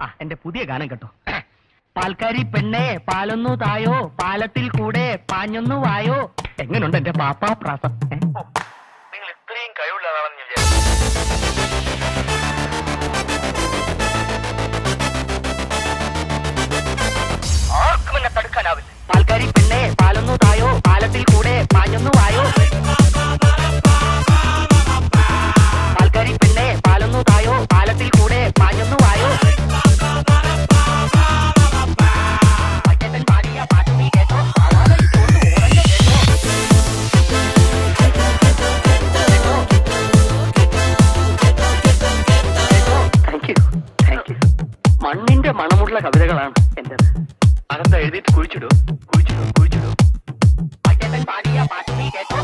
ആ എന്റെ പുതിയ ഗാനം കേട്ടോ. പാൽക്കാരി പെണ്ണെ പാലൊന്നു തായോ പാലത്തിൽ കൂടെ പാഞ്ഞൊന്നു വായോ. എങ്ങനുണ്ട് എന്റെ പാപ്പാ പ്രാസം? മണ്ണിന്റെ മണമുള്ള കവിതകളാണ് എന്റെ അതെന്താ എഴുതിയിട്ട് കുഴിച്ചിടൂ കുഴിച്ചിടൂ കുഴിച്ചിടൂ കേട്ടോ കേട്ടോ